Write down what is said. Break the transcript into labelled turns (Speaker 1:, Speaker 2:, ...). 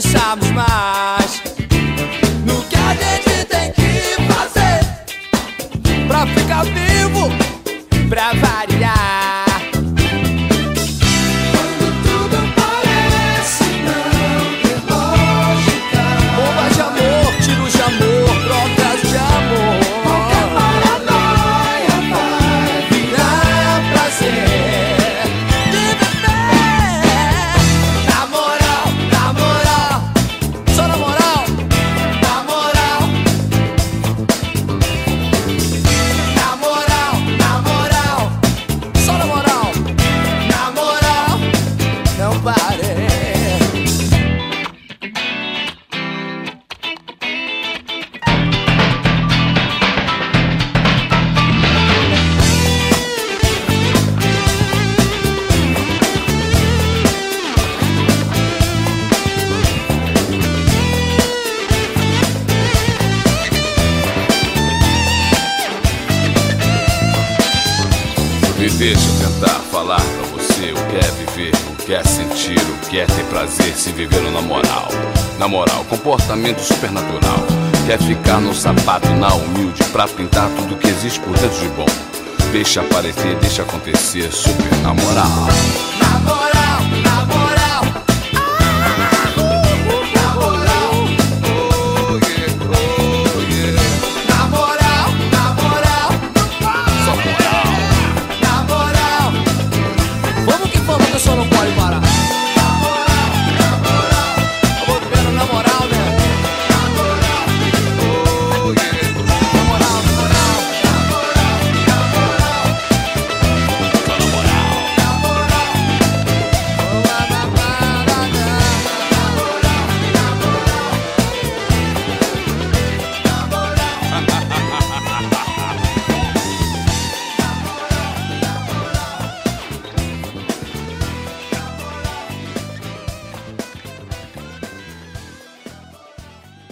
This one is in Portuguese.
Speaker 1: pensarmos mais no que a gente tem que fazer pra ficar vivo, pra variar.
Speaker 2: Me deixa eu tentar falar viver, o que é sentir, o que é ter prazer, se viver na moral. Na moral, comportamento supernatural. Quer ficar no sapato, na humilde, pra pintar tudo que existe por dentro de bom. Deixa aparecer, deixa acontecer, super na moral.
Speaker 1: só não pode parar.